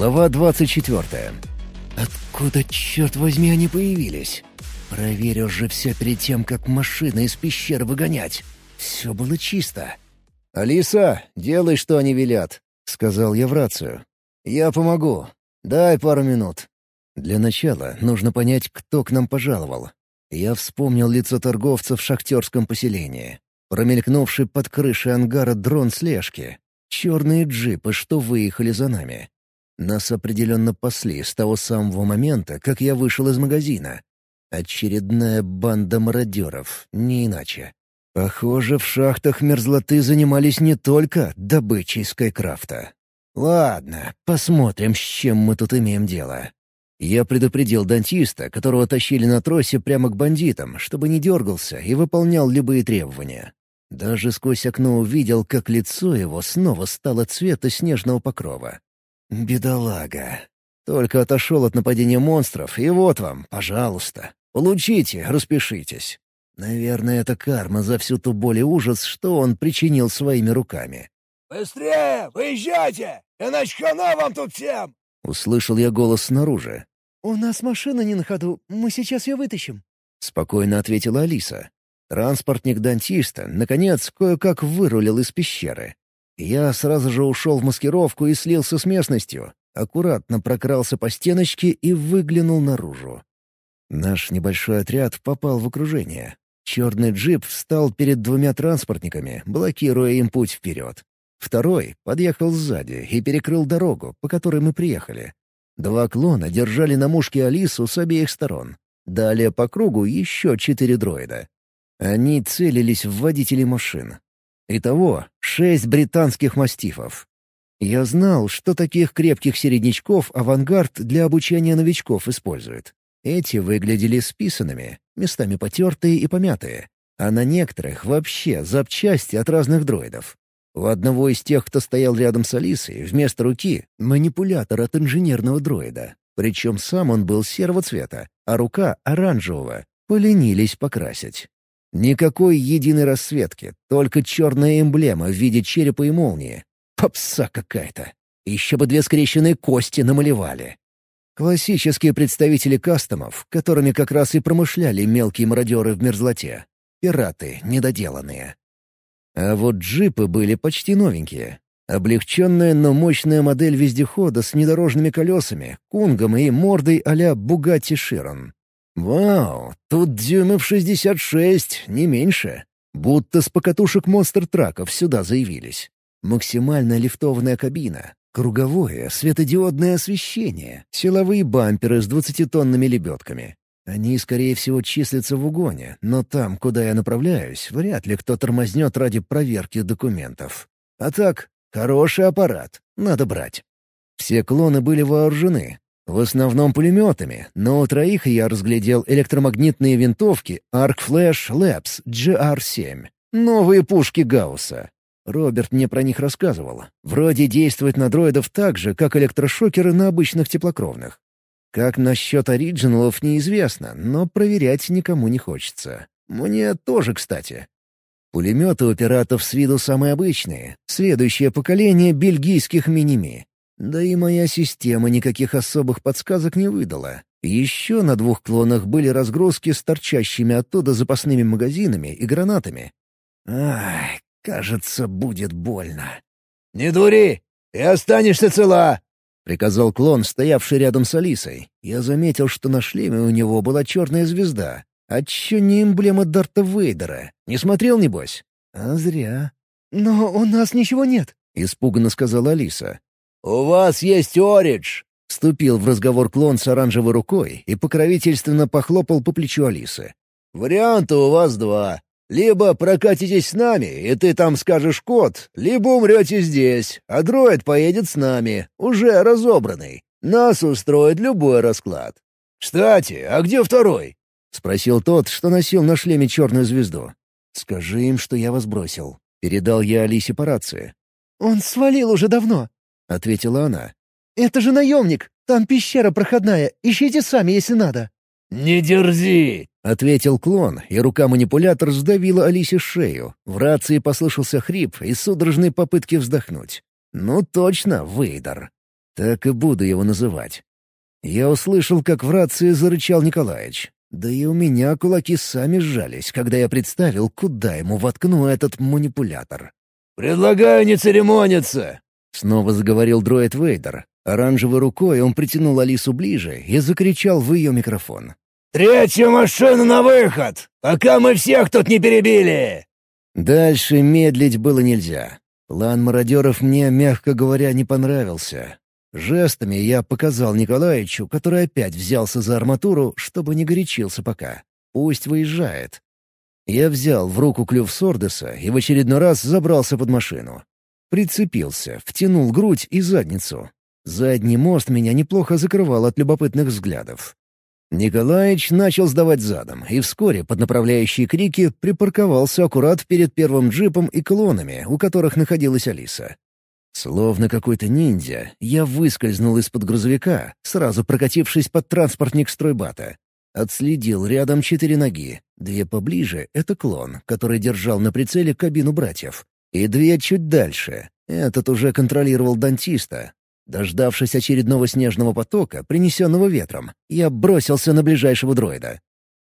Глава 24. Откуда, черт возьми, они появились? Проверил же все перед тем, как машины из пещеры выгонять. Все было чисто. «Алиса, делай, что они велят», — сказал я в рацию. «Я помогу. Дай пару минут». Для начала нужно понять, кто к нам пожаловал. Я вспомнил лицо торговца в шахтерском поселении. Промелькнувший под крышей ангара дрон слежки. Черные джипы, что выехали за нами. Нас определенно пасли с того самого момента, как я вышел из магазина. Очередная банда мародеров, не иначе. Похоже, в шахтах мерзлоты занимались не только добычей скайкрафта. Ладно, посмотрим, с чем мы тут имеем дело. Я предупредил дантиста, которого тащили на тросе прямо к бандитам, чтобы не дергался и выполнял любые требования. Даже сквозь окно увидел, как лицо его снова стало цвета снежного покрова. Бедолага. Только отошел от нападения монстров, и вот вам, пожалуйста. Получите, распишитесь. Наверное, это карма за всю ту боль и ужас, что он причинил своими руками. «Быстрее! Выезжайте! Иначе хана вам тут всем!» Услышал я голос снаружи. «У нас машина не на ходу, мы сейчас ее вытащим», — спокойно ответила Алиса. Транспортник дантиста, наконец, кое-как вырулил из пещеры. Я сразу же ушел в маскировку и слился с местностью, аккуратно прокрался по стеночке и выглянул наружу. Наш небольшой отряд попал в окружение. Черный джип встал перед двумя транспортниками, блокируя им путь вперед. Второй подъехал сзади и перекрыл дорогу, по которой мы приехали. Два клона держали на мушке Алису с обеих сторон. Далее по кругу еще четыре дроида. Они целились в водителей машин. Итого шесть британских мастифов. Я знал, что таких крепких середнячков авангард для обучения новичков использует. Эти выглядели списанными, местами потертые и помятые, а на некоторых вообще запчасти от разных дроидов. У одного из тех, кто стоял рядом с Алисой, вместо руки — манипулятор от инженерного дроида. Причем сам он был серого цвета, а рука — оранжевого. Поленились покрасить. Никакой единой расцветки, только черная эмблема в виде черепа и молнии. Попса какая-то. Еще бы две скрещенные кости намалевали. Классические представители кастомов, которыми как раз и промышляли мелкие мародеры в мерзлоте. Пираты недоделанные. А вот джипы были почти новенькие. Облегченная, но мощная модель вездехода с внедорожными колесами, кунгом и мордой а-ля Бугатти Широн. Вау, тут дюймов 66, не меньше. Будто с покатушек монстр-траков сюда заявились. Максимально лифтованная кабина, Круговое светодиодное освещение, силовые бамперы с двадцатитонными лебедками. Они, скорее всего, числятся в угоне, но там, куда я направляюсь, вряд ли кто тормознет ради проверки документов. А так, хороший аппарат, надо брать. Все клоны были вооружены. В основном пулеметами, но у троих я разглядел электромагнитные винтовки Arc Flash Labs GR-7. Новые пушки Гаусса. Роберт мне про них рассказывал. Вроде действует на дроидов так же, как электрошокеры на обычных теплокровных. Как насчет оригиналов неизвестно, но проверять никому не хочется. Мне тоже, кстати. Пулеметы у пиратов с виду самые обычные, следующее поколение бельгийских миними. Да и моя система никаких особых подсказок не выдала. Еще на двух клонах были разгрузки с торчащими оттуда запасными магазинами и гранатами. Ай, Кажется, будет больно. «Не дури! Ты останешься цела!» — приказал клон, стоявший рядом с Алисой. Я заметил, что на шлеме у него была черная звезда. А чё не эмблема Дарта Вейдера? Не смотрел, небось? А зря. «Но у нас ничего нет», — испуганно сказала Алиса. «У вас есть Оридж!» Вступил в разговор клон с оранжевой рукой и покровительственно похлопал по плечу Алисы. «Варианта у вас два. Либо прокатитесь с нами, и ты там скажешь код, либо умрете здесь, а дроид поедет с нами, уже разобранный. Нас устроит любой расклад. Кстати, а где второй?» — спросил тот, что носил на шлеме черную звезду. «Скажи им, что я вас бросил». Передал я Алисе по рации. «Он свалил уже давно», — ответила она. «Это же наемник! Там пещера проходная, ищите сами, если надо». «Не дерзи!» — ответил клон, и рука-манипулятор сдавила Алисе шею. В рации послышался хрип и судорожные попытки вздохнуть. «Ну точно, Вейдер». Так и буду его называть. Я услышал, как в рации зарычал Николаевич. Да и у меня кулаки сами сжались, когда я представил, куда ему воткну этот манипулятор. «Предлагаю не церемониться!» — снова заговорил дроид Вейдер. Оранжевой рукой он притянул Алису ближе и закричал в ее микрофон. «Третья машина на выход! Пока мы всех тут не перебили!» Дальше медлить было нельзя. План мародеров мне, мягко говоря, не понравился. Жестами я показал Николаевичу, который опять взялся за арматуру, чтобы не горячился пока. Пусть выезжает. Я взял в руку клюв Сордеса и в очередной раз забрался под машину. Прицепился, втянул грудь и задницу. Задний мост меня неплохо закрывал от любопытных взглядов. Николаевич начал сдавать задом, и вскоре под направляющие крики припарковался аккурат перед первым джипом и клонами, у которых находилась Алиса. Словно какой-то ниндзя, я выскользнул из-под грузовика, сразу прокатившись под транспортник стройбата. Отследил рядом четыре ноги. Две поближе — это клон, который держал на прицеле кабину братьев. И две чуть дальше. Этот уже контролировал дантиста. Дождавшись очередного снежного потока, принесенного ветром, я бросился на ближайшего дроида.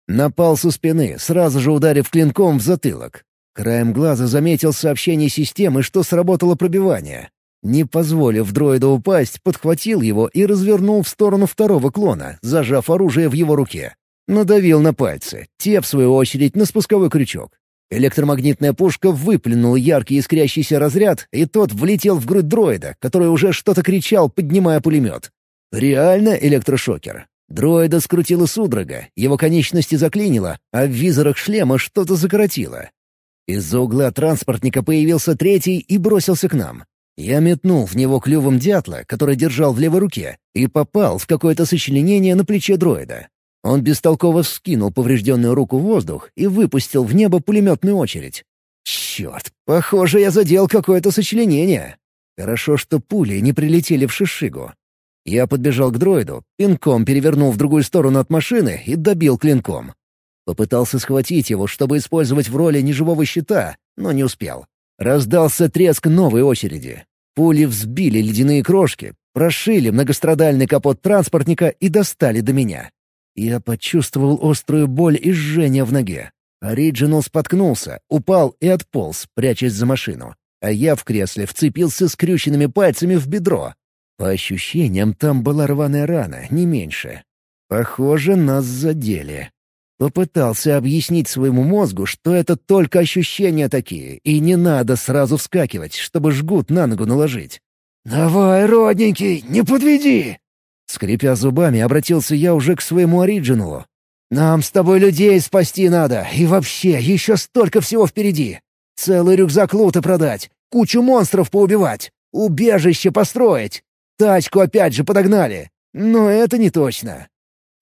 Напал со спины, сразу же ударив клинком в затылок. Краем глаза заметил сообщение системы, что сработало пробивание. Не позволив дроиду упасть, подхватил его и развернул в сторону второго клона, зажав оружие в его руке. Надавил на пальцы, те, в свою очередь, на спусковой крючок. Электромагнитная пушка выплюнула яркий искрящийся разряд, и тот влетел в грудь дроида, который уже что-то кричал, поднимая пулемет. Реально электрошокер. Дроида скрутила судорога, его конечности заклинило, а в визорах шлема что-то закоротило. Из-за угла транспортника появился третий и бросился к нам. Я метнул в него клювом дятла, который держал в левой руке, и попал в какое-то сочленение на плече дроида. Он бестолково вскинул поврежденную руку в воздух и выпустил в небо пулеметную очередь. Черт, похоже, я задел какое-то сочленение. Хорошо, что пули не прилетели в шишигу. Я подбежал к дроиду, пинком перевернул в другую сторону от машины и добил клинком. Попытался схватить его, чтобы использовать в роли неживого щита, но не успел. Раздался треск новой очереди. Пули взбили ледяные крошки, прошили многострадальный капот транспортника и достали до меня. Я почувствовал острую боль и жжение в ноге. Ориджинал споткнулся, упал и отполз, прячась за машину. А я в кресле вцепился скрюченными пальцами в бедро. По ощущениям, там была рваная рана, не меньше. Похоже, нас задели. Попытался объяснить своему мозгу, что это только ощущения такие, и не надо сразу вскакивать, чтобы жгут на ногу наложить. «Давай, родненький, не подведи!» Скрипя зубами, обратился я уже к своему оригиналу. «Нам с тобой людей спасти надо, и вообще, еще столько всего впереди. Целый рюкзак лута продать, кучу монстров поубивать, убежище построить. Тачку опять же подогнали. Но это не точно».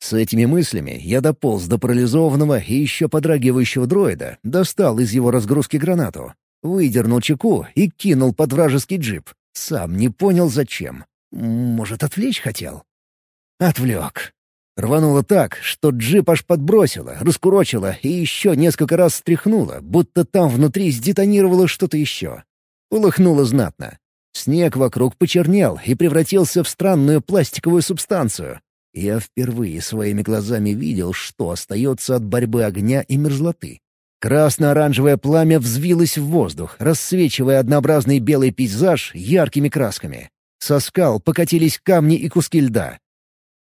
С этими мыслями я дополз до парализованного и еще подрагивающего дроида, достал из его разгрузки гранату, выдернул чеку и кинул под вражеский джип. Сам не понял, зачем. Может, отвлечь хотел? Отвлек. Рвануло так, что джип аж подбросило, раскурочило и еще несколько раз стряхнуло, будто там внутри сдетонировало что-то еще. Полыхнуло знатно. Снег вокруг почернел и превратился в странную пластиковую субстанцию. Я впервые своими глазами видел, что остается от борьбы огня и мерзлоты. Красно-оранжевое пламя взвилось в воздух, рассвечивая однообразный белый пейзаж яркими красками. Со скал покатились камни и куски льда.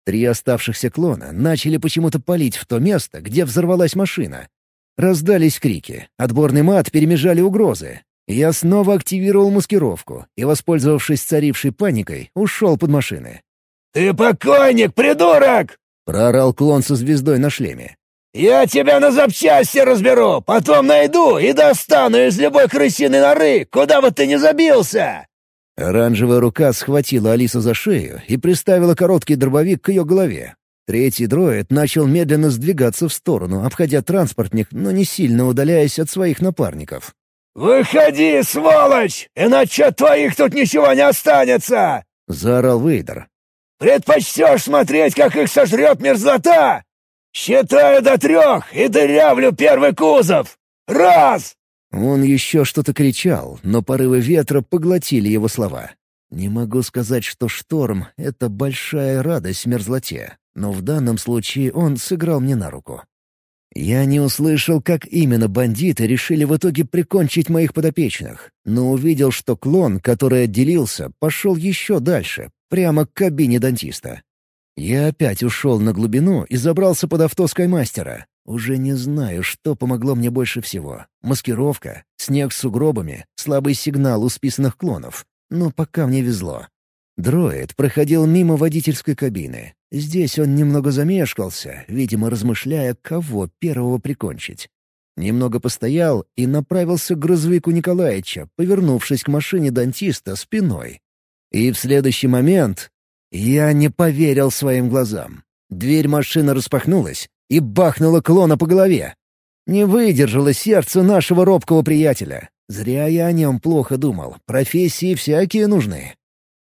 Три оставшихся клона начали почему-то палить в то место, где взорвалась машина. Раздались крики, отборный мат перемежали угрозы. Я снова активировал маскировку и, воспользовавшись царившей паникой, ушел под машины. «Ты покойник, придурок!» — проорал клон со звездой на шлеме. «Я тебя на запчасти разберу, потом найду и достану из любой крысиной норы, куда бы ты ни забился!» Оранжевая рука схватила Алису за шею и приставила короткий дробовик к ее голове. Третий дроид начал медленно сдвигаться в сторону, обходя транспортник, но не сильно удаляясь от своих напарников. «Выходи, сволочь! Иначе от твоих тут ничего не останется!» — заорал Вейдер. «Предпочтешь смотреть, как их сожрет мерзлота? Считаю до трех и дырявлю первый кузов! Раз!» Он еще что-то кричал, но порывы ветра поглотили его слова. Не могу сказать, что шторм — это большая радость мерзлоте, но в данном случае он сыграл мне на руку. Я не услышал, как именно бандиты решили в итоге прикончить моих подопечных, но увидел, что клон, который отделился, пошел еще дальше, прямо к кабине дантиста. Я опять ушел на глубину и забрался под авто Скаймастера. Уже не знаю, что помогло мне больше всего. Маскировка, снег с сугробами, слабый сигнал у списанных клонов. Но пока мне везло. Дроид проходил мимо водительской кабины. Здесь он немного замешкался, видимо, размышляя, кого первого прикончить. Немного постоял и направился к грузовику Николаевича, повернувшись к машине дантиста спиной. И в следующий момент я не поверил своим глазам. Дверь машины распахнулась и бахнула клона по голове. Не выдержало сердце нашего робкого приятеля. Зря я о нем плохо думал. Профессии всякие нужны.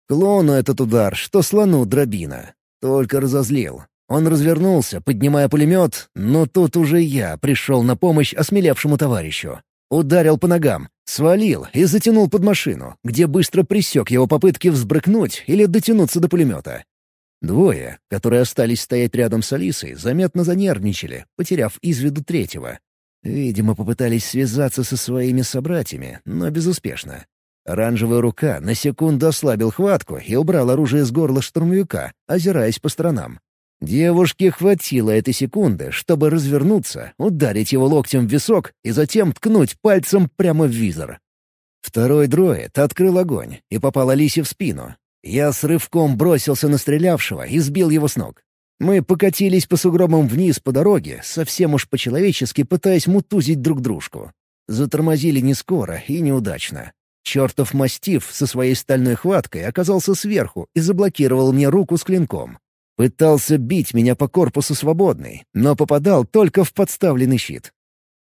Клону этот удар, что слону дробина. Только разозлил. Он развернулся, поднимая пулемет, но тут уже я пришел на помощь осмелевшему товарищу. Ударил по ногам, свалил и затянул под машину, где быстро присек его попытки взбрыкнуть или дотянуться до пулемета. Двое, которые остались стоять рядом с Алисой, заметно занервничали, потеряв из виду третьего. Видимо, попытались связаться со своими собратьями, но безуспешно. Оранжевая рука на секунду ослабил хватку и убрал оружие с горла штурмовика, озираясь по сторонам. Девушке хватило этой секунды, чтобы развернуться, ударить его локтем в висок и затем ткнуть пальцем прямо в визор. Второй дроид открыл огонь и попал Алисе в спину. Я с рывком бросился на стрелявшего и сбил его с ног. Мы покатились по сугробам вниз по дороге, совсем уж по-человечески пытаясь мутузить друг дружку. Затормозили не скоро и неудачно. Чертов мастиф со своей стальной хваткой оказался сверху и заблокировал мне руку с клинком. Пытался бить меня по корпусу свободный, но попадал только в подставленный щит.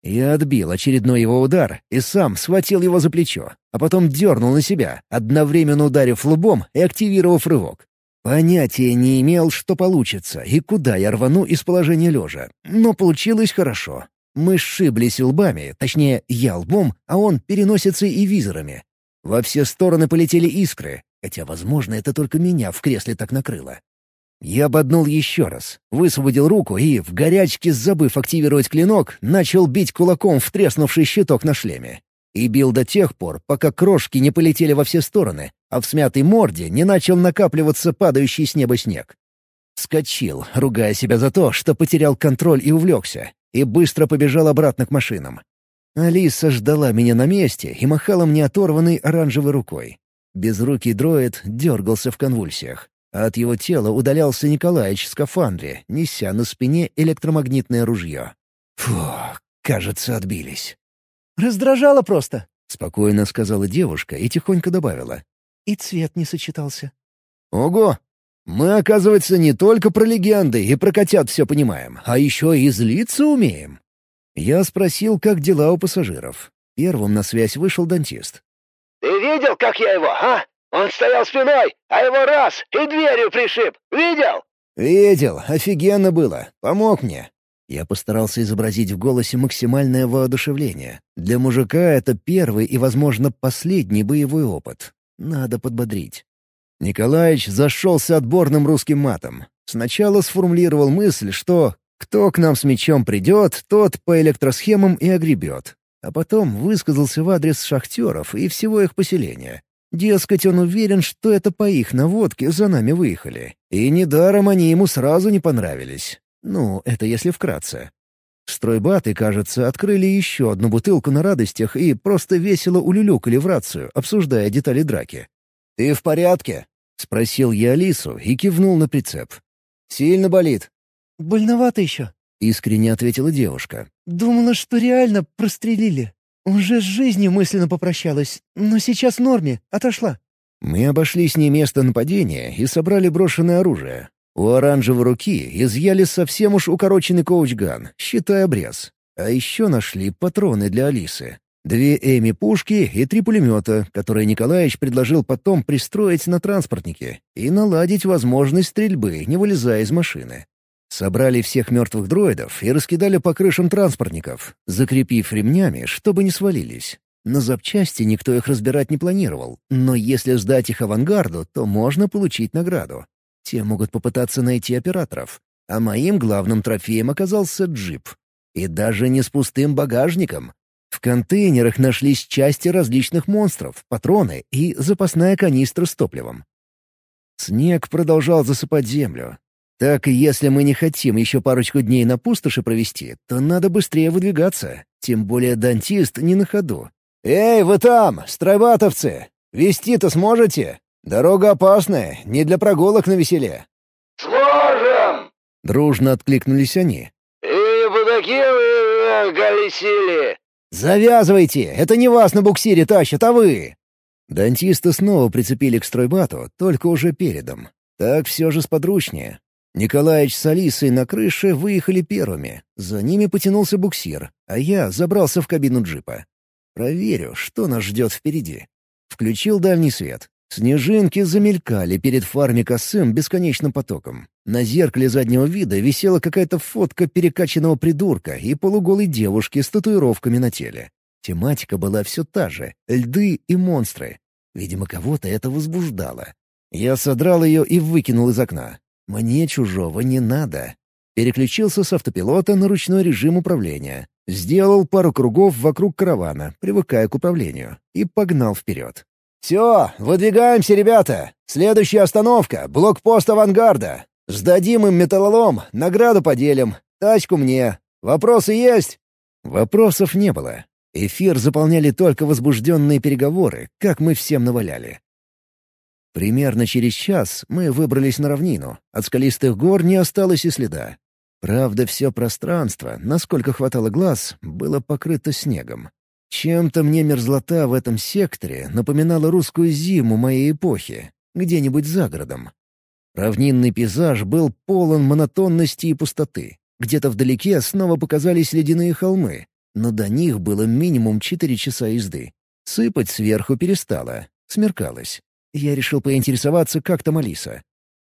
Я отбил очередной его удар и сам схватил его за плечо, а потом дернул на себя, одновременно ударив лбом и активировав рывок. Понятия не имел, что получится и куда я рвану из положения лежа, но получилось хорошо. Мы сшиблись лбами, точнее, я лбом, а он переносится и визорами. Во все стороны полетели искры, хотя, возможно, это только меня в кресле так накрыло. Я ободнул еще раз, высвободил руку и, в горячке забыв активировать клинок, начал бить кулаком в треснувший щиток на шлеме. И бил до тех пор, пока крошки не полетели во все стороны, а в смятой морде не начал накапливаться падающий с неба снег. Скочил, ругая себя за то, что потерял контроль и увлекся, и быстро побежал обратно к машинам. Алиса ждала меня на месте и махала мне оторванной оранжевой рукой. Безрукий дроид дергался в конвульсиях, а от его тела удалялся Николаевич в скафандре, неся на спине электромагнитное ружье. Фу, кажется, отбились. «Раздражало просто», — спокойно сказала девушка и тихонько добавила. «И цвет не сочетался». «Ого! Мы, оказывается, не только про легенды и про котят все понимаем, а еще и злиться умеем». Я спросил, как дела у пассажиров. Первым на связь вышел дантист. «Ты видел, как я его, а? Он стоял спиной, а его раз и дверью пришиб. Видел?» «Видел. Офигенно было. Помог мне». Я постарался изобразить в голосе максимальное воодушевление. Для мужика это первый и, возможно, последний боевой опыт. Надо подбодрить. Николаевич зашелся отборным русским матом. Сначала сформулировал мысль, что кто к нам с мечом придет, тот по электросхемам и огребет. А потом высказался в адрес шахтеров и всего их поселения. Дескать, он уверен, что это по их наводке за нами выехали. И недаром они ему сразу не понравились. Ну, это если вкратце. Стройбаты, кажется, открыли еще одну бутылку на радостях и просто весело улюлюкали в рацию, обсуждая детали драки. «Ты в порядке?» — спросил я Алису и кивнул на прицеп. «Сильно болит?» «Больновато еще», — искренне ответила девушка. «Думала, что реально прострелили. Уже с жизнью мысленно попрощалась, но сейчас в норме, отошла». Мы обошли с ней место нападения и собрали брошенное оружие. У оранжевой руки изъяли совсем уж укороченный коучган, считай обрез. А еще нашли патроны для Алисы. Две Эми-пушки и три пулемета, которые Николаевич предложил потом пристроить на транспортнике и наладить возможность стрельбы, не вылезая из машины. Собрали всех мертвых дроидов и раскидали по крышам транспортников, закрепив ремнями, чтобы не свалились. На запчасти никто их разбирать не планировал, но если сдать их авангарду, то можно получить награду. Те могут попытаться найти операторов. А моим главным трофеем оказался джип. И даже не с пустым багажником. В контейнерах нашлись части различных монстров, патроны и запасная канистра с топливом. Снег продолжал засыпать землю. Так, если мы не хотим еще парочку дней на пустоши провести, то надо быстрее выдвигаться. Тем более дантист не на ходу. «Эй, вы там, стройбатовцы! Вести-то сможете? Дорога опасная, не для прогулок на веселе». «Сможем!» — дружно откликнулись они. «И по таким э, колесили!» «Завязывайте! Это не вас на буксире тащат, а вы!» Дантиста снова прицепили к стройбату, только уже передом. Так все же сподручнее. Николаевич с Алисой на крыше выехали первыми. За ними потянулся буксир, а я забрался в кабину джипа. Проверю, что нас ждет впереди. Включил дальний свет. Снежинки замелькали перед фарми косым бесконечным потоком. На зеркале заднего вида висела какая-то фотка перекачанного придурка и полуголой девушки с татуировками на теле. Тематика была все та же — льды и монстры. Видимо, кого-то это возбуждало. Я содрал ее и выкинул из окна. Мне чужого не надо. Переключился с автопилота на ручной режим управления. Сделал пару кругов вокруг каравана, привыкая к управлению, и погнал вперед. «Все, выдвигаемся, ребята! Следующая остановка — блокпост авангарда. Сдадим им металлолом, награду поделим. Тачку мне. Вопросы есть?» Вопросов не было. Эфир заполняли только возбужденные переговоры, как мы всем наваляли. Примерно через час мы выбрались на равнину. От скалистых гор не осталось и следа. Правда, все пространство, насколько хватало глаз, было покрыто снегом. Чем-то мне мерзлота в этом секторе напоминала русскую зиму моей эпохи, где-нибудь за городом. Равнинный пейзаж был полон монотонности и пустоты. Где-то вдалеке снова показались ледяные холмы, но до них было минимум четыре часа езды. Сыпать сверху перестало, смеркалось. Я решил поинтересоваться, как там Алиса.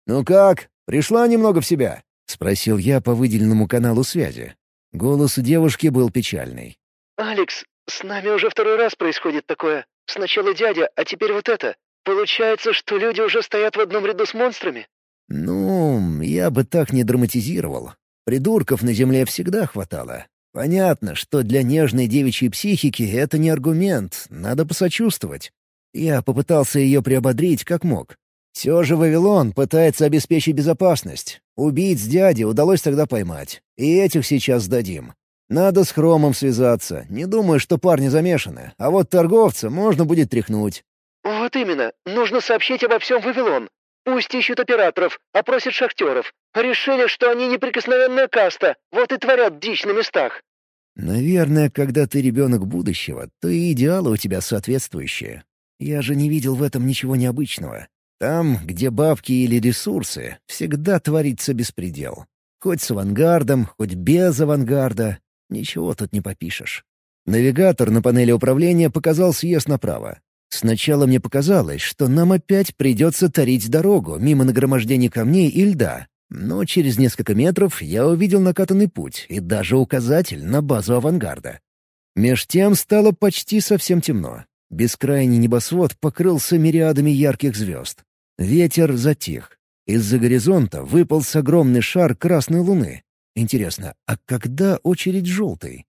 «Ну как, пришла немного в себя?» — спросил я по выделенному каналу связи. Голос у девушки был печальный. «Алекс, с нами уже второй раз происходит такое. Сначала дядя, а теперь вот это. Получается, что люди уже стоят в одном ряду с монстрами?» «Ну, я бы так не драматизировал. Придурков на земле всегда хватало. Понятно, что для нежной девичьей психики это не аргумент, надо посочувствовать. Я попытался ее приободрить как мог. Все же Вавилон пытается обеспечить безопасность. Убийц дяди удалось тогда поймать. И этих сейчас сдадим. Надо с Хромом связаться. Не думаю, что парни замешаны. А вот торговца можно будет тряхнуть. «Вот именно. Нужно сообщить обо всем Вавилон. Пусть ищут операторов, опросят шахтеров. Решили, что они неприкосновенная каста, вот и творят дичь на местах». Наверное, когда ты ребенок будущего, то и идеалы у тебя соответствующие. Я же не видел в этом ничего необычного. Там, где бабки или ресурсы, всегда творится беспредел. Хоть с авангардом, хоть без авангарда. Ничего тут не попишешь. Навигатор на панели управления показал съезд направо. Сначала мне показалось, что нам опять придется тарить дорогу мимо нагромождений камней и льда. Но через несколько метров я увидел накатанный путь и даже указатель на базу авангарда. Меж тем стало почти совсем темно. Бескрайний небосвод покрылся мириадами ярких звезд. Ветер затих. Из-за горизонта выполз огромный шар красной луны. Интересно, а когда очередь желтой?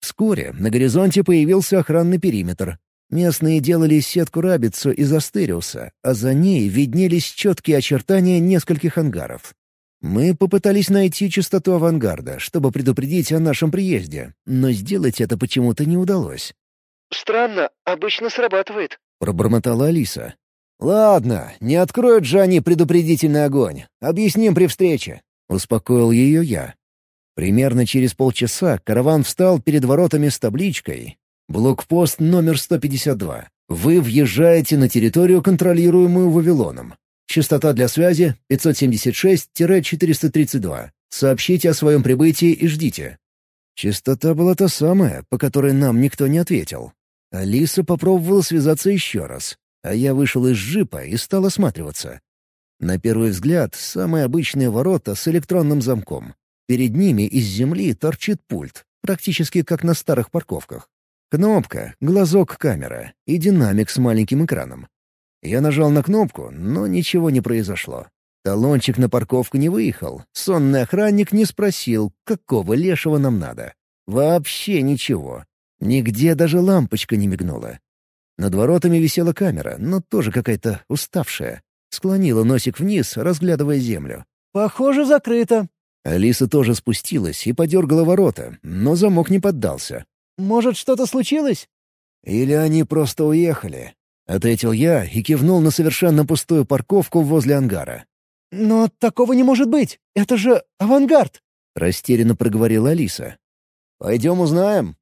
Вскоре на горизонте появился охранный периметр. Местные делали сетку рабицу из Астериуса, а за ней виднелись четкие очертания нескольких ангаров. Мы попытались найти частоту авангарда, чтобы предупредить о нашем приезде, но сделать это почему-то не удалось. «Странно, обычно срабатывает», — пробормотала Алиса. «Ладно, не откроют же они предупредительный огонь. Объясним при встрече», — успокоил ее я. Примерно через полчаса караван встал перед воротами с табличкой «Блокпост номер 152. Вы въезжаете на территорию, контролируемую Вавилоном. Частота для связи 576-432. Сообщите о своем прибытии и ждите». Частота была та самая, по которой нам никто не ответил. Алиса попробовала связаться еще раз, а я вышел из джипа и стал осматриваться. На первый взгляд, самые обычные ворота с электронным замком. Перед ними из земли торчит пульт, практически как на старых парковках. Кнопка, глазок камера и динамик с маленьким экраном. Я нажал на кнопку, но ничего не произошло. Талончик на парковку не выехал. Сонный охранник не спросил, какого лешего нам надо. Вообще ничего. Нигде даже лампочка не мигнула. Над воротами висела камера, но тоже какая-то уставшая. Склонила носик вниз, разглядывая землю. «Похоже, закрыто». Алиса тоже спустилась и подергала ворота, но замок не поддался. «Может, что-то случилось?» «Или они просто уехали?» — ответил я и кивнул на совершенно пустую парковку возле ангара. «Но такого не может быть! Это же авангард!» — растерянно проговорила Алиса. «Пойдем узнаем»,